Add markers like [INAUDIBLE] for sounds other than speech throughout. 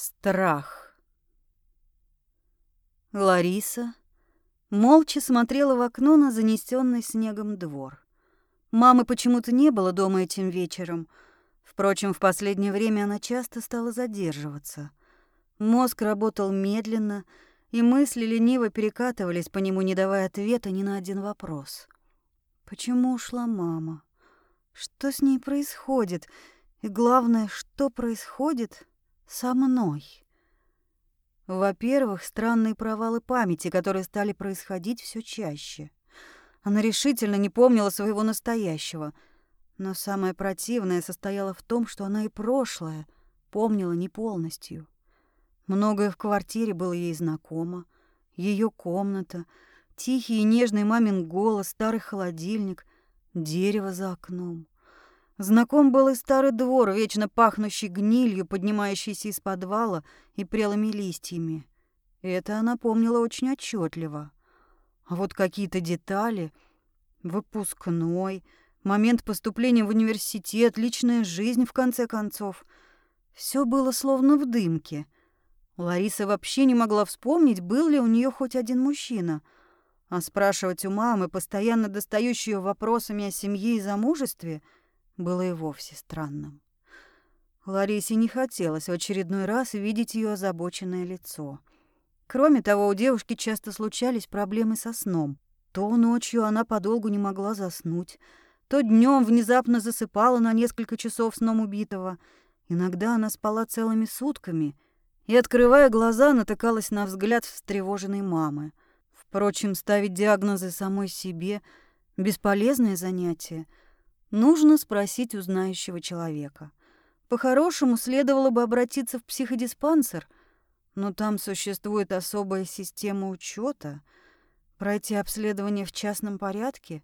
Страх. Лариса молча смотрела в окно на занесенный снегом двор. Мамы почему-то не было дома этим вечером. Впрочем, в последнее время она часто стала задерживаться. Мозг работал медленно, и мысли лениво перекатывались по нему, не давая ответа ни на один вопрос. Почему ушла мама? Что с ней происходит? И главное, что происходит со мной? Во-первых, странные провалы памяти, которые стали происходить все чаще. Она решительно не помнила своего настоящего. Но самое противное состояло в том, что она и прошлое помнила не полностью. Многое в квартире было ей знакомо. Ее комната, тихий и нежный мамин голос, старый холодильник, дерево за окном. Знаком был и старый двор, вечно пахнущий гнилью, поднимающийся из подвала и прелыми листьями. Это она помнила очень отчетливо. А вот какие-то детали, выпускной, момент поступления в университет, личная жизнь, в конце концов, все было словно в дымке — Лариса вообще не могла вспомнить, был ли у нее хоть один мужчина. А спрашивать у мамы, постоянно достающей ее вопросами о семье и замужестве, было и вовсе странным. Ларисе не хотелось в очередной раз видеть ее озабоченное лицо. Кроме того, у девушки часто случались проблемы со сном. То ночью она подолгу не могла заснуть, то днем внезапно засыпала на несколько часов сном убитого. Иногда она спала целыми сутками — и, открывая глаза, натыкалась на взгляд встревоженной мамы. Впрочем, ставить диагнозы самой себе — бесполезное занятие. Нужно спросить у знающего человека. По-хорошему, следовало бы обратиться в психодиспансер, но там существует особая система учета, пройти обследование в частном порядке.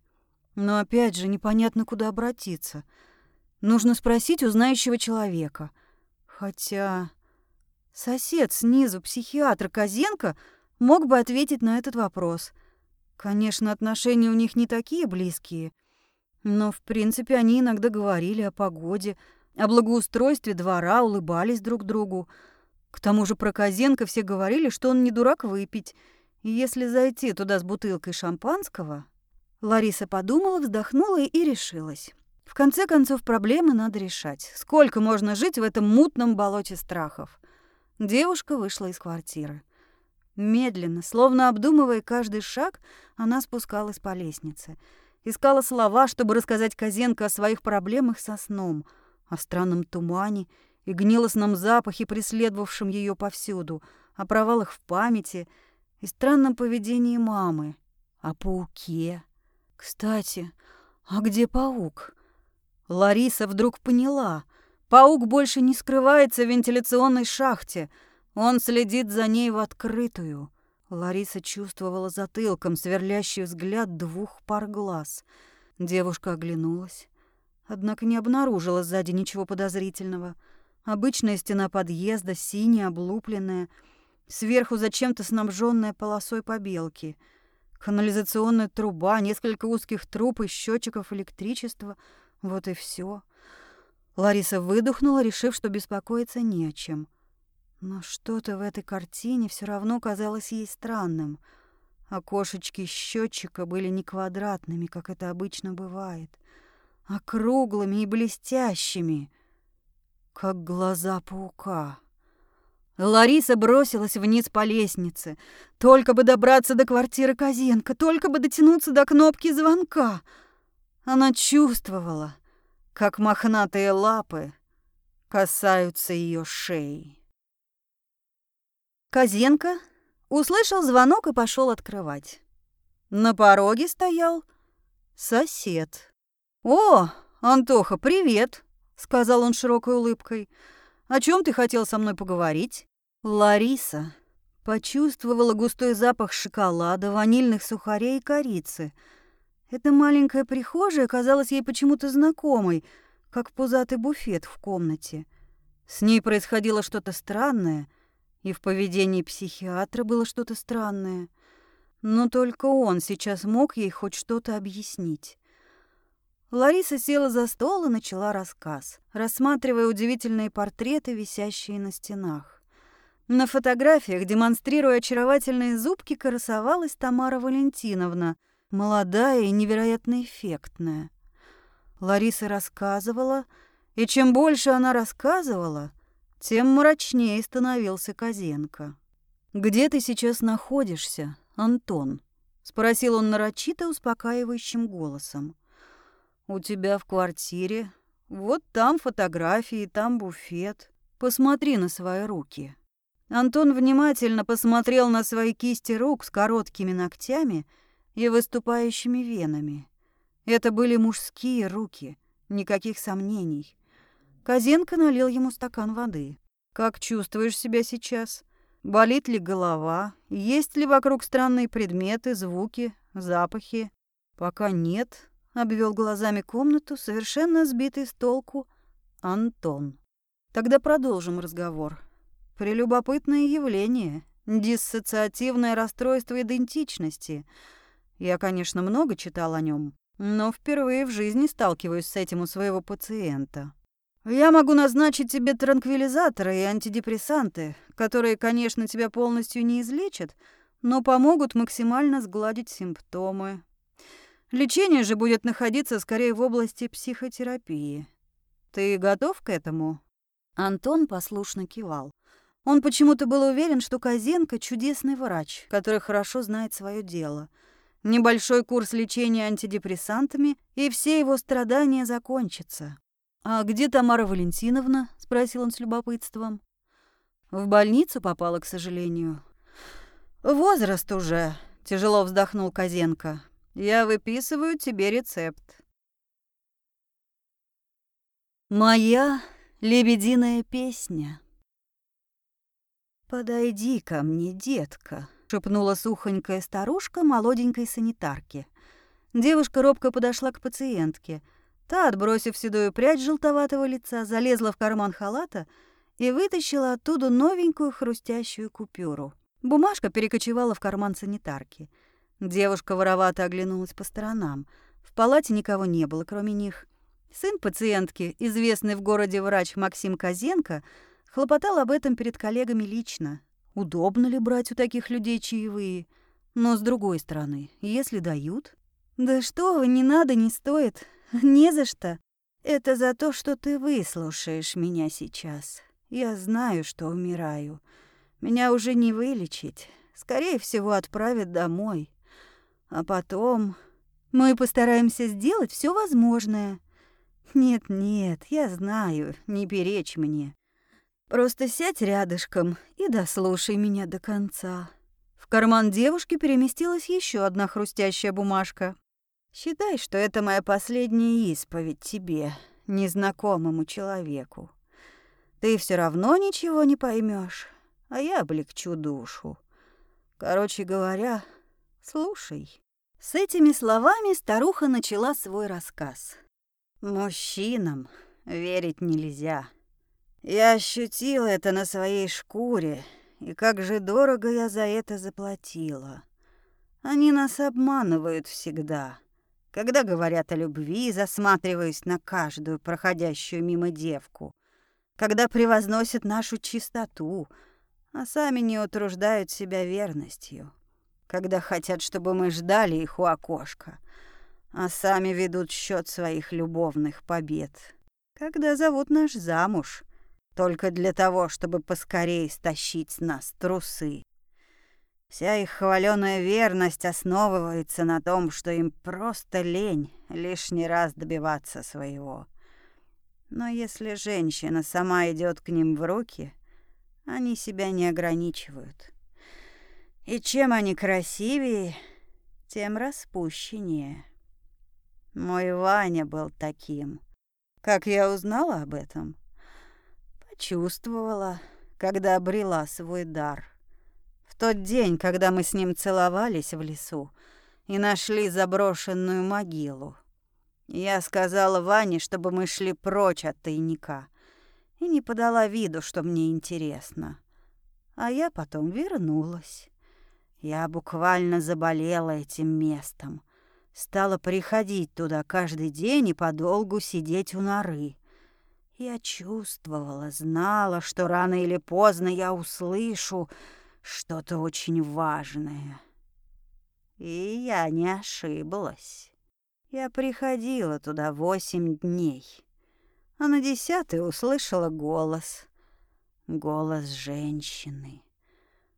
Но опять же, непонятно, куда обратиться. Нужно спросить у знающего человека. Хотя... Сосед снизу, психиатр Козенко, мог бы ответить на этот вопрос. Конечно, отношения у них не такие близкие, но, в принципе, они иногда говорили о погоде, о благоустройстве двора, улыбались друг другу. К тому же про Козенко все говорили, что он не дурак выпить, и если зайти туда с бутылкой шампанского... Лариса подумала, вздохнула и решилась. В конце концов, проблемы надо решать. Сколько можно жить в этом мутном болоте страхов? Девушка вышла из квартиры. Медленно, словно обдумывая каждый шаг, она спускалась по лестнице. Искала слова, чтобы рассказать Козенко о своих проблемах со сном, о странном тумане и гнилостном запахе, преследовавшем ее повсюду, о провалах в памяти и странном поведении мамы, о пауке. Кстати, а где паук? Лариса вдруг поняла — Паук больше не скрывается в вентиляционной шахте. Он следит за ней в открытую. Лариса чувствовала затылком сверлящий взгляд двух пар глаз. Девушка оглянулась, однако не обнаружила сзади ничего подозрительного. Обычная стена подъезда, синяя, облупленная, сверху зачем-то снабженная полосой побелки. Канализационная труба, несколько узких труб и счетчиков электричества. Вот и все. Лариса выдохнула, решив, что беспокоиться не о чем. Но что-то в этой картине все равно казалось ей странным. Окошечки счетчика были не квадратными, как это обычно бывает, а круглыми и блестящими, как глаза паука. Лариса бросилась вниз по лестнице. Только бы добраться до квартиры Козенко, только бы дотянуться до кнопки звонка. Она чувствовала, как мохнатые лапы касаются ее шеи. Козенко услышал звонок и пошел открывать. На пороге стоял сосед. «О, Антоха, привет!» — сказал он широкой улыбкой. «О чем ты хотел со мной поговорить?» Лариса почувствовала густой запах шоколада, ванильных сухарей и корицы — эта маленькая прихожая казалась ей почему-то знакомой, как пузатый буфет в комнате. С ней происходило что-то странное, и в поведении психиатра было что-то странное. Но только он сейчас мог ей хоть что-то объяснить. Лариса села за стол и начала рассказ, рассматривая удивительные портреты, висящие на стенах. На фотографиях, демонстрируя очаровательные зубки, красовалась Тамара Валентиновна, молодая и невероятно эффектная. Лариса рассказывала, и чем больше она рассказывала, тем мрачнее становился Козенко. «Где ты сейчас находишься, Антон?» — спросил он нарочито успокаивающим голосом. «У тебя в квартире. Вот там фотографии, там буфет. Посмотри на свои руки». Антон внимательно посмотрел на свои кисти рук с короткими ногтями и выступающими венами. Это были мужские руки, никаких сомнений. Козенко налил ему стакан воды. «Как чувствуешь себя сейчас? Болит ли голова? Есть ли вокруг странные предметы, звуки, запахи?» «Пока нет», — обвел глазами комнату, совершенно сбитый с толку, Антон. «Тогда продолжим разговор. Прелюбопытное явление, диссоциативное расстройство идентичности. Я, конечно, много читал о нем, но впервые в жизни сталкиваюсь с этим у своего пациента. Я могу назначить тебе транквилизаторы и антидепрессанты, которые, конечно, тебя полностью не излечат, но помогут максимально сгладить симптомы. Лечение же будет находиться скорее в области психотерапии. Ты готов к этому? Антон послушно кивал. Он почему-то был уверен, что Козенко чудесный врач, который хорошо знает свое дело — Небольшой курс лечения антидепрессантами, и все его страдания закончатся. «А где Тамара Валентиновна?» — спросил он с любопытством. «В больницу попала, к сожалению». «Возраст уже», — тяжело вздохнул Козенко. «Я выписываю тебе рецепт». Моя лебединая песня. Подойди ко мне, детка, шепнула сухонькая старушка молоденькой санитарке. Девушка робко подошла к пациентке. Та, отбросив седую прядь желтоватого лица, залезла в карман халата и вытащила оттуда новенькую хрустящую купюру. Бумажка перекочевала в карман санитарки. Девушка воровато оглянулась по сторонам. В палате никого не было, кроме них. Сын пациентки, известный в городе врач Максим Козенко, хлопотал об этом перед коллегами лично. Удобно ли брать у таких людей чаевые? Но с другой стороны, если дают... Да что вы, не надо, не стоит. Не за что. Это за то, что ты выслушаешь меня сейчас. Я знаю, что умираю. Меня уже не вылечить. Скорее всего, отправят домой. А потом... Мы постараемся сделать все возможное. Нет-нет, я знаю, не перечь мне. Просто сядь рядышком и дослушай меня до конца. В карман девушки переместилась еще одна хрустящая бумажка. Считай, что это моя последняя исповедь тебе, незнакомому человеку. Ты все равно ничего не поймешь, а я облегчу душу. Короче говоря, слушай. С этими словами старуха начала свой рассказ. Мужчинам верить нельзя. Я ощутила это на своей шкуре, и как же дорого я за это заплатила. Они нас обманывают всегда. Когда говорят о любви, засматриваясь на каждую проходящую мимо девку. Когда превозносят нашу чистоту, а сами не утруждают себя верностью. Когда хотят, чтобы мы ждали их у окошка, а сами ведут счет своих любовных побед. Когда зовут наш замуж — только для того, чтобы поскорее стащить с нас трусы. Вся их хваленая верность основывается на том, что им просто лень лишний раз добиваться своего. Но если женщина сама идет к ним в руки, они себя не ограничивают. И чем они красивее, тем распущеннее. Мой Ваня был таким. Как я узнала об этом? Чувствовала, когда обрела свой дар. В тот день, когда мы с ним целовались в лесу и нашли заброшенную могилу. Я сказала Ване, чтобы мы шли прочь от тайника, и не подала виду, что мне интересно. А я потом вернулась. Я буквально заболела этим местом. Стала приходить туда каждый день и подолгу сидеть у норы. Я чувствовала, знала, что рано или поздно я услышу что-то очень важное. И я не ошиблась. Я приходила туда восемь дней, а на десятый услышала голос. Голос женщины.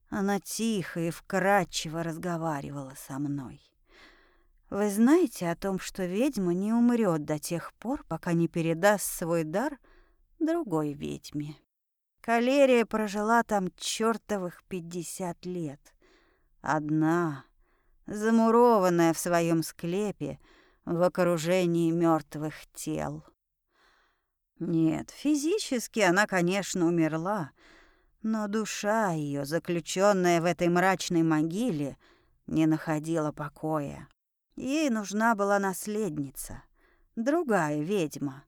Она тихо и вкрадчиво разговаривала со мной. Вы знаете о том, что ведьма не умрет до тех пор, пока не передаст свой дар другой ведьме. Калерия прожила там чертовых пятьдесят лет. Одна, замурованная в своем склепе в окружении мертвых тел. Нет, физически она, конечно, умерла, но душа ее, заключенная в этой мрачной могиле, не находила покоя. Ей нужна была наследница, другая ведьма.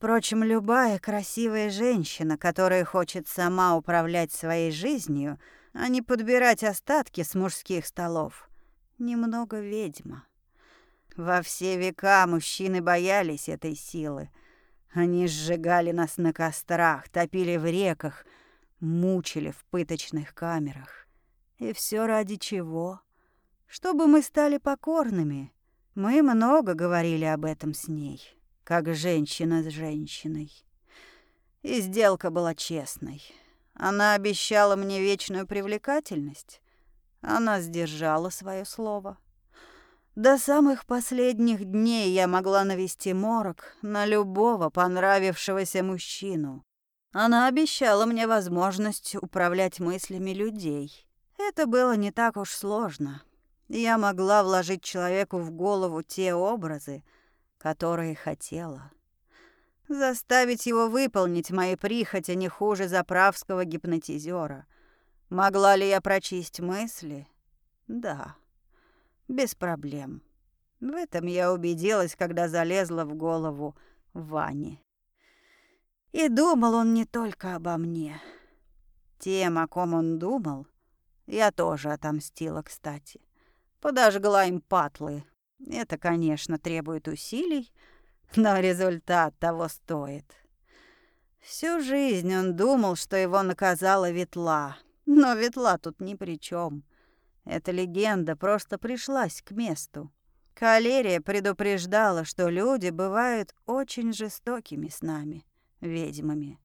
Впрочем, любая красивая женщина, которая хочет сама управлять своей жизнью, а не подбирать остатки с мужских столов, немного ведьма. Во все века мужчины боялись этой силы. Они сжигали нас на кострах, топили в реках — мучили в пыточных камерах. И все ради чего? Чтобы мы стали покорными. Мы много говорили об этом с ней, как женщина с женщиной. И сделка была честной. Она обещала мне вечную привлекательность. Она сдержала свое слово. До самых последних дней я могла навести морок на любого понравившегося мужчину. Она обещала мне возможность управлять мыслями людей. Это было не так уж сложно. Я могла вложить человеку в голову те образы, которые хотела. Заставить его выполнить мои прихоти не хуже заправского гипнотизера. Могла ли я прочесть мысли? Да, без проблем. В этом я убедилась, когда залезла в голову Вани. И думал он не только обо мне. Тем, о ком он думал, я тоже отомстила, кстати. Подожгла им патлы. Это, конечно, требует усилий, [LAUGHS] но результат того стоит. Всю жизнь он думал, что его наказала ветла, но ветла тут ни при чем. Эта легенда просто пришлась к месту. Калерия предупреждала, что люди бывают очень жестокими с нами ведьмами.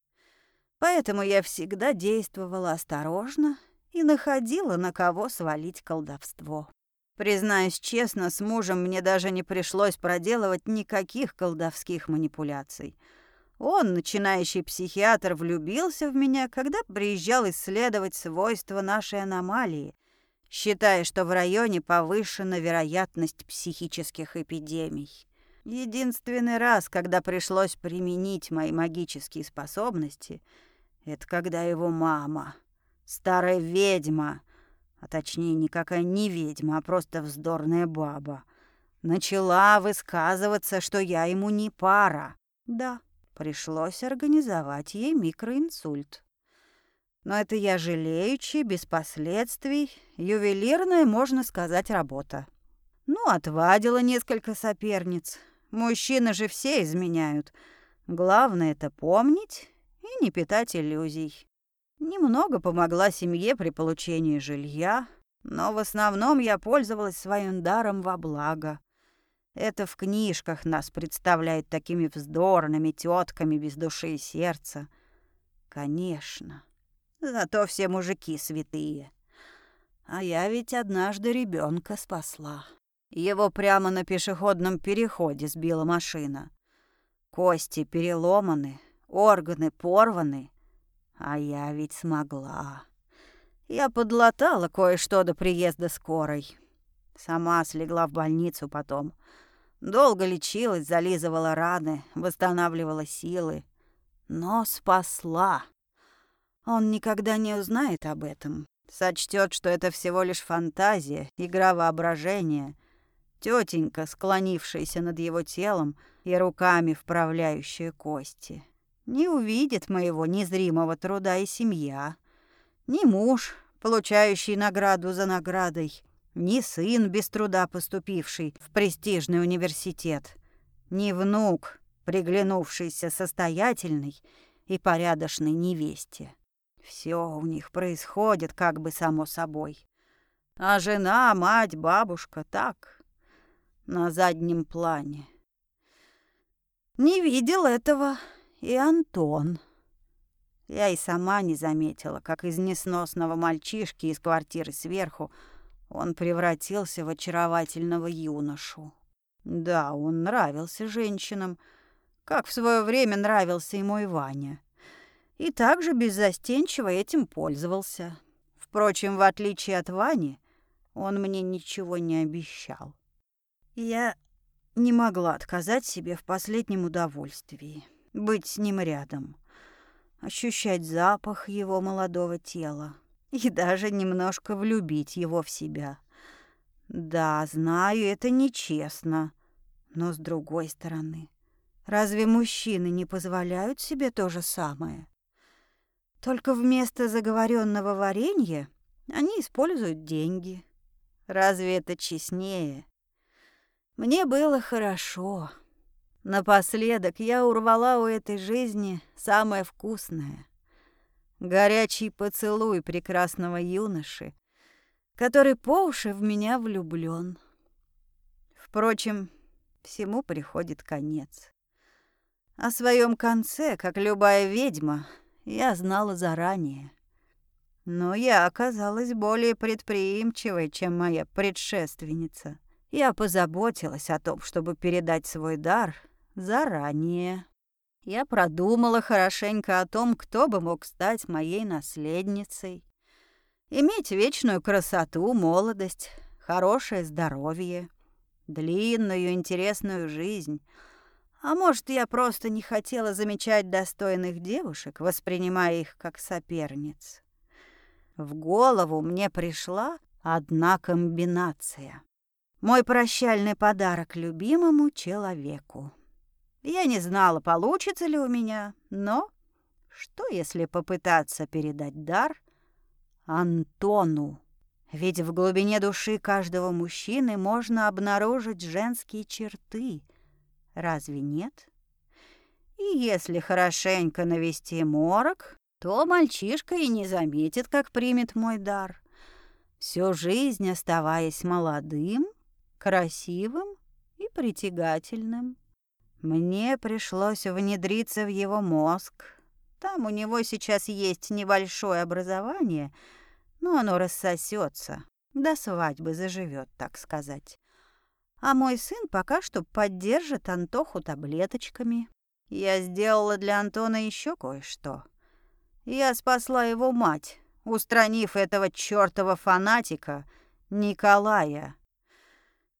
Поэтому я всегда действовала осторожно и находила, на кого свалить колдовство. Признаюсь честно, с мужем мне даже не пришлось проделывать никаких колдовских манипуляций. Он, начинающий психиатр, влюбился в меня, когда приезжал исследовать свойства нашей аномалии, считая, что в районе повышена вероятность психических эпидемий. Единственный раз, когда пришлось применить мои магические способности, это когда его мама, старая ведьма, а точнее никакая не ведьма, а просто вздорная баба, начала высказываться, что я ему не пара. Да, пришлось организовать ей микроинсульт. Но это я жалеючи, без последствий, ювелирная, можно сказать, работа. Ну, отвадила несколько соперниц, Мужчины же все изменяют. Главное это помнить и не питать иллюзий. Немного помогла семье при получении жилья, но в основном я пользовалась своим даром во благо. Это в книжках нас представляют такими вздорными тетками без души и сердца. Конечно. Зато все мужики святые. А я ведь однажды ребенка спасла. Его прямо на пешеходном переходе сбила машина. Кости переломаны, органы порваны. А я ведь смогла. Я подлатала кое-что до приезда скорой. Сама слегла в больницу потом. Долго лечилась, зализывала раны, восстанавливала силы. Но спасла. Он никогда не узнает об этом. Сочтет, что это всего лишь фантазия, игра воображения — тетенька, склонившаяся над его телом и руками вправляющая кости. Не увидит моего незримого труда и семья, ни муж, получающий награду за наградой, ни сын, без труда поступивший в престижный университет, ни внук, приглянувшейся состоятельной и порядочной невесте. Все у них происходит как бы само собой. А жена, мать, бабушка так, на заднем плане. Не видел этого и Антон. Я и сама не заметила, как из несносного мальчишки из квартиры сверху он превратился в очаровательного юношу. Да, он нравился женщинам, как в свое время нравился и мой Ваня. И также беззастенчиво этим пользовался. Впрочем, в отличие от Вани, он мне ничего не обещал. Я не могла отказать себе в последнем удовольствии быть с ним рядом, ощущать запах его молодого тела и даже немножко влюбить его в себя. Да, знаю, это нечестно, но с другой стороны, разве мужчины не позволяют себе то же самое? Только вместо заговоренного варенья они используют деньги. Разве это честнее? Мне было хорошо. Напоследок я урвала у этой жизни самое вкусное. Горячий поцелуй прекрасного юноши, который по уши в меня влюблён. Впрочем, всему приходит конец. О своем конце, как любая ведьма, я знала заранее. Но я оказалась более предприимчивой, чем моя предшественница. Я позаботилась о том, чтобы передать свой дар заранее. Я продумала хорошенько о том, кто бы мог стать моей наследницей. Иметь вечную красоту, молодость, хорошее здоровье, длинную интересную жизнь. А может, я просто не хотела замечать достойных девушек, воспринимая их как соперниц. В голову мне пришла одна комбинация. Мой прощальный подарок любимому человеку. Я не знала, получится ли у меня, но что, если попытаться передать дар Антону? Ведь в глубине души каждого мужчины можно обнаружить женские черты. Разве нет? И если хорошенько навести морок, то мальчишка и не заметит, как примет мой дар. Всю жизнь оставаясь молодым, красивым и притягательным. Мне пришлось внедриться в его мозг. Там у него сейчас есть небольшое образование, но оно рассосется, до свадьбы заживет, так сказать. А мой сын пока что поддержит Антоху таблеточками. Я сделала для Антона еще кое-что. Я спасла его мать, устранив этого чёртова фанатика Николая.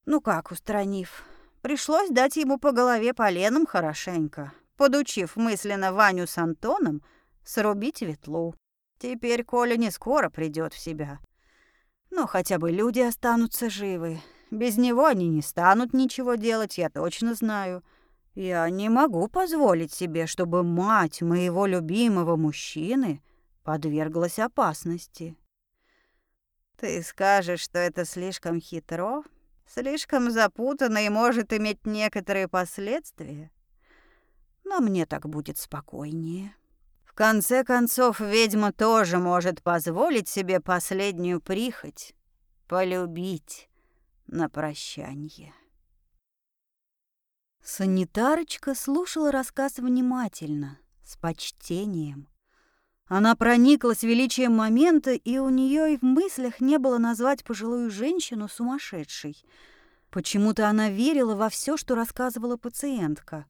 Ну как устранив? Пришлось дать ему по голове поленом хорошенько, подучив мысленно Ваню с Антоном срубить ветлу. Теперь Коля не скоро придёт в себя. Но хотя бы люди останутся живы. Без него они не станут ничего делать, я точно знаю. Я не могу позволить себе, чтобы мать моего любимого мужчины подверглась опасности. Ты скажешь, что это слишком хитро, слишком запутанно и может иметь некоторые последствия. Но мне так будет спокойнее. В конце концов, ведьма тоже может позволить себе последнюю прихоть — полюбить на прощанье. Санитарочка слушала рассказ внимательно, с почтением. Она прониклась величием момента, и у нее и в мыслях не было назвать пожилую женщину сумасшедшей. Почему-то она верила во все, что рассказывала пациентка.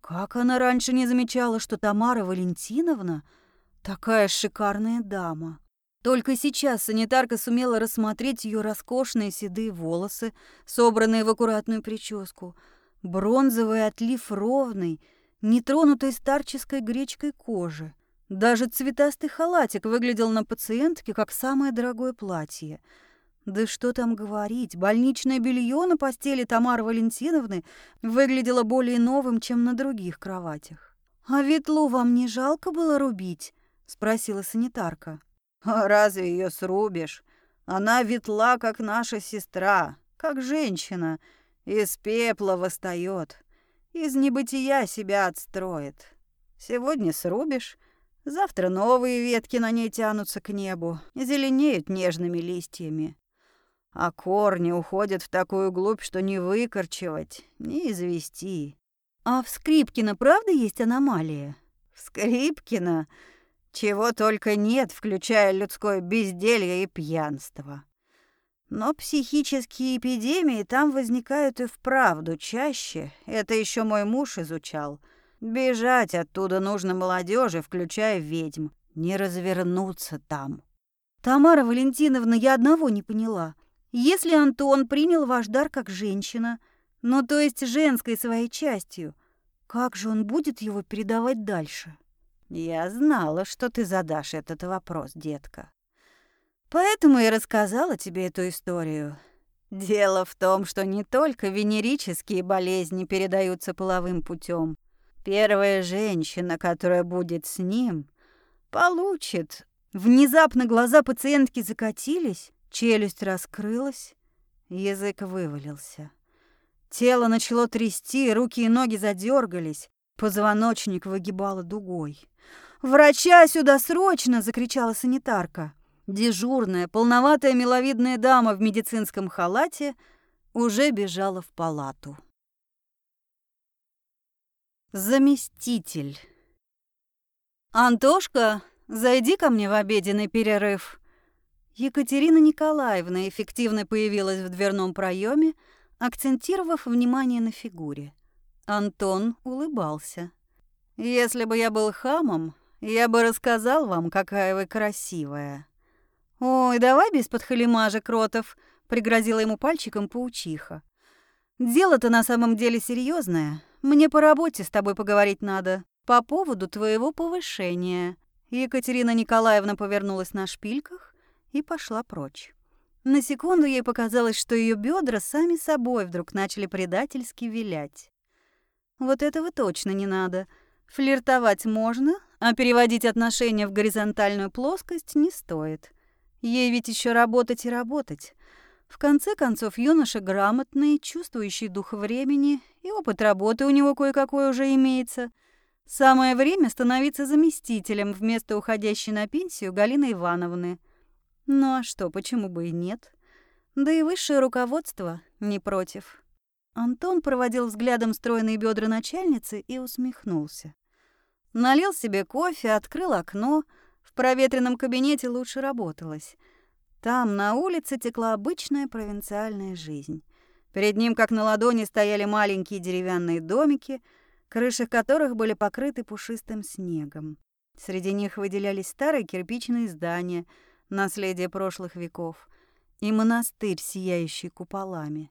Как она раньше не замечала, что Тамара Валентиновна такая шикарная дама. Только сейчас санитарка сумела рассмотреть ее роскошные седые волосы, собранные в аккуратную прическу — Бронзовый отлив ровный, нетронутой старческой гречкой кожи. Даже цветастый халатик выглядел на пациентке как самое дорогое платье. Да что там говорить, больничное белье на постели Тамары Валентиновны выглядело более новым, чем на других кроватях. «А ветлу вам не жалко было рубить?» — спросила санитарка. «А разве ее срубишь? Она ветла, как наша сестра, как женщина, из пепла восстает. Из небытия себя отстроит. Сегодня срубишь, завтра новые ветки на ней тянутся к небу, зеленеют нежными листьями. А корни уходят в такую глубь, что не выкорчевать, не извести. А в Скрипкино правда есть аномалия? В Скрипкино чего только нет, включая людское безделье и пьянство. Но психические эпидемии там возникают и вправду чаще. Это еще мой муж изучал. Бежать оттуда нужно молодежи, включая ведьм. Не развернуться там. Тамара Валентиновна, я одного не поняла. Если Антон принял ваш дар как женщина, ну то есть женской своей частью, как же он будет его передавать дальше? Я знала, что ты задашь этот вопрос, детка. Поэтому и рассказала тебе эту историю. Дело в том, что не только венерические болезни передаются половым путем. Первая женщина, которая будет с ним, получит. Внезапно глаза пациентки закатились, Челюсть раскрылась, язык вывалился. Тело начало трясти, руки и ноги задергались, позвоночник выгибало дугой. «Врача сюда срочно!» — закричала санитарка. Дежурная, полноватая миловидная дама в медицинском халате уже бежала в палату. Заместитель. «Антошка, зайди ко мне в обеденный перерыв», Екатерина Николаевна эффективно появилась в дверном проеме, акцентировав внимание на фигуре. Антон улыбался. «Если бы я был хамом, я бы рассказал вам, какая вы красивая». «Ой, давай без подхалимажа, Кротов», — пригрозила ему пальчиком паучиха. «Дело-то на самом деле серьезное. Мне по работе с тобой поговорить надо. По поводу твоего повышения». Екатерина Николаевна повернулась на шпильках и пошла прочь. На секунду ей показалось, что ее бедра сами собой вдруг начали предательски вилять. Вот этого точно не надо. Флиртовать можно, а переводить отношения в горизонтальную плоскость не стоит. Ей ведь еще работать и работать. В конце концов, юноша грамотный, чувствующий дух времени, и опыт работы у него кое-какой уже имеется. Самое время становиться заместителем вместо уходящей на пенсию Галины Ивановны – ну а что, почему бы и нет? Да и высшее руководство не против. Антон проводил взглядом стройные бедра начальницы и усмехнулся. Налил себе кофе, открыл окно. В проветренном кабинете лучше работалось. Там, на улице, текла обычная провинциальная жизнь. Перед ним, как на ладони, стояли маленькие деревянные домики, крыши которых были покрыты пушистым снегом. Среди них выделялись старые кирпичные здания — наследие прошлых веков, и монастырь, сияющий куполами.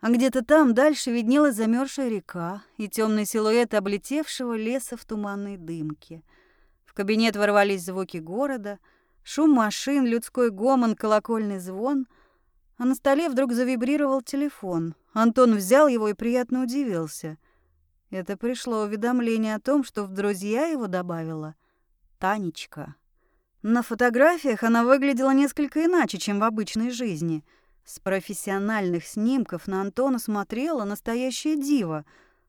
А где-то там дальше виднелась замерзшая река и темный силуэт облетевшего леса в туманной дымке. В кабинет ворвались звуки города, шум машин, людской гомон, колокольный звон, а на столе вдруг завибрировал телефон. Антон взял его и приятно удивился. Это пришло уведомление о том, что в друзья его добавила Танечка. На фотографиях она выглядела несколько иначе, чем в обычной жизни. С профессиональных снимков на Антона смотрела настоящая дива.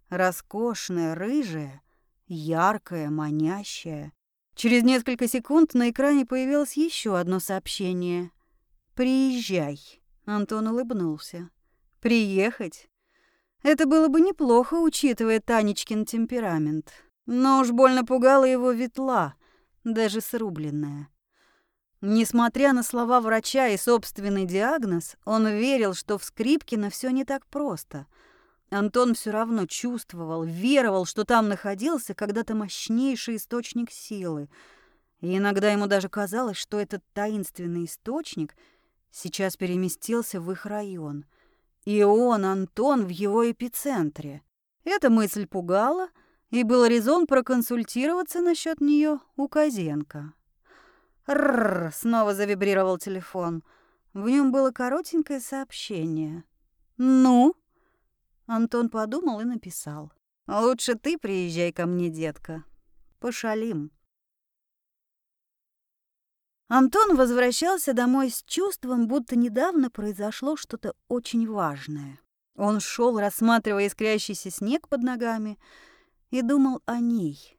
Роскошная, рыжая, яркая, манящая. Через несколько секунд на экране появилось еще одно сообщение. «Приезжай». Антон улыбнулся. «Приехать?» Это было бы неплохо, учитывая Танечкин темперамент. Но уж больно пугала его ветла — даже срубленная. Несмотря на слова врача и собственный диагноз, он верил, что в Скрипкино все не так просто. Антон все равно чувствовал, веровал, что там находился когда-то мощнейший источник силы. И иногда ему даже казалось, что этот таинственный источник сейчас переместился в их район. И он, Антон, в его эпицентре. Эта мысль пугала — и был резон проконсультироваться насчет нее у Козенко. Рррр, снова завибрировал телефон. В нем было коротенькое сообщение. «Ну?» Антон подумал и написал. «Лучше ты приезжай ко мне, детка. Пошалим». Антон возвращался домой с чувством, будто недавно произошло что-то очень важное. Он шел, рассматривая искрящийся снег под ногами, и думал о ней,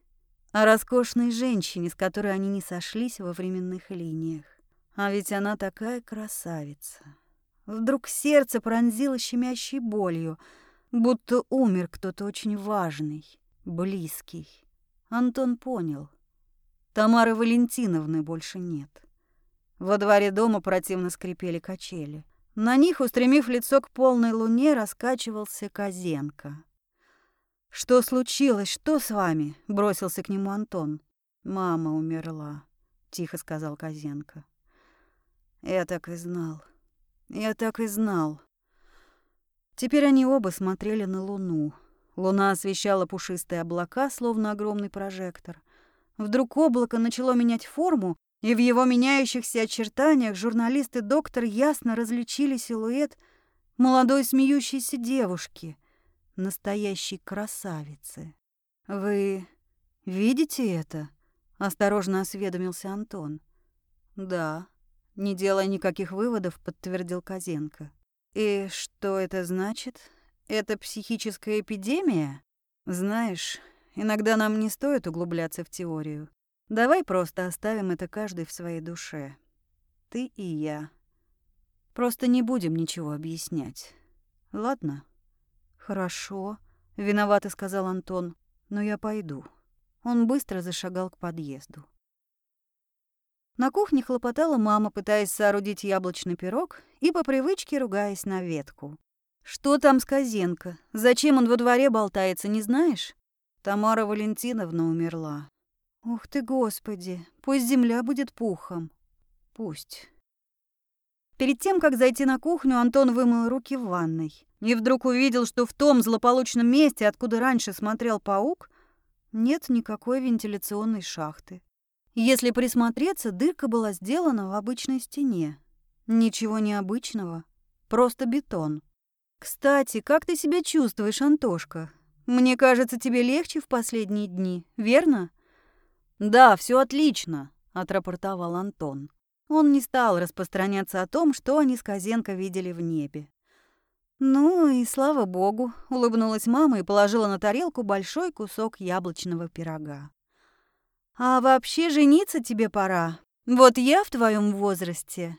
о роскошной женщине, с которой они не сошлись во временных линиях. А ведь она такая красавица. Вдруг сердце пронзило щемящей болью, будто умер кто-то очень важный, близкий. Антон понял. Тамары Валентиновны больше нет. Во дворе дома противно скрипели качели. На них, устремив лицо к полной луне, раскачивался Козенко. «Что случилось? Что с вами?» — бросился к нему Антон. «Мама умерла», — тихо сказал Козенко. «Я так и знал. Я так и знал». Теперь они оба смотрели на луну. Луна освещала пушистые облака, словно огромный прожектор. Вдруг облако начало менять форму, и в его меняющихся очертаниях журналист и доктор ясно различили силуэт молодой смеющейся девушки, настоящей красавицы. «Вы видите это?» — осторожно осведомился Антон. «Да», — не делая никаких выводов, подтвердил Козенко. «И что это значит?» Это психическая эпидемия? Знаешь, иногда нам не стоит углубляться в теорию. Давай просто оставим это каждый в своей душе. Ты и я. Просто не будем ничего объяснять. Ладно? Хорошо, виновато сказал Антон. Но я пойду. Он быстро зашагал к подъезду. На кухне хлопотала мама, пытаясь соорудить яблочный пирог и по привычке ругаясь на ветку. «Что там с Козенко? Зачем он во дворе болтается, не знаешь?» Тамара Валентиновна умерла. «Ух ты, Господи! Пусть земля будет пухом!» «Пусть». Перед тем, как зайти на кухню, Антон вымыл руки в ванной. И вдруг увидел, что в том злополучном месте, откуда раньше смотрел паук, нет никакой вентиляционной шахты. Если присмотреться, дырка была сделана в обычной стене. Ничего необычного, просто бетон. «Кстати, как ты себя чувствуешь, Антошка? Мне кажется, тебе легче в последние дни, верно?» «Да, все отлично», — отрапортовал Антон. Он не стал распространяться о том, что они с Козенко видели в небе. «Ну и слава богу», — улыбнулась мама и положила на тарелку большой кусок яблочного пирога. «А вообще жениться тебе пора. Вот я в твоем возрасте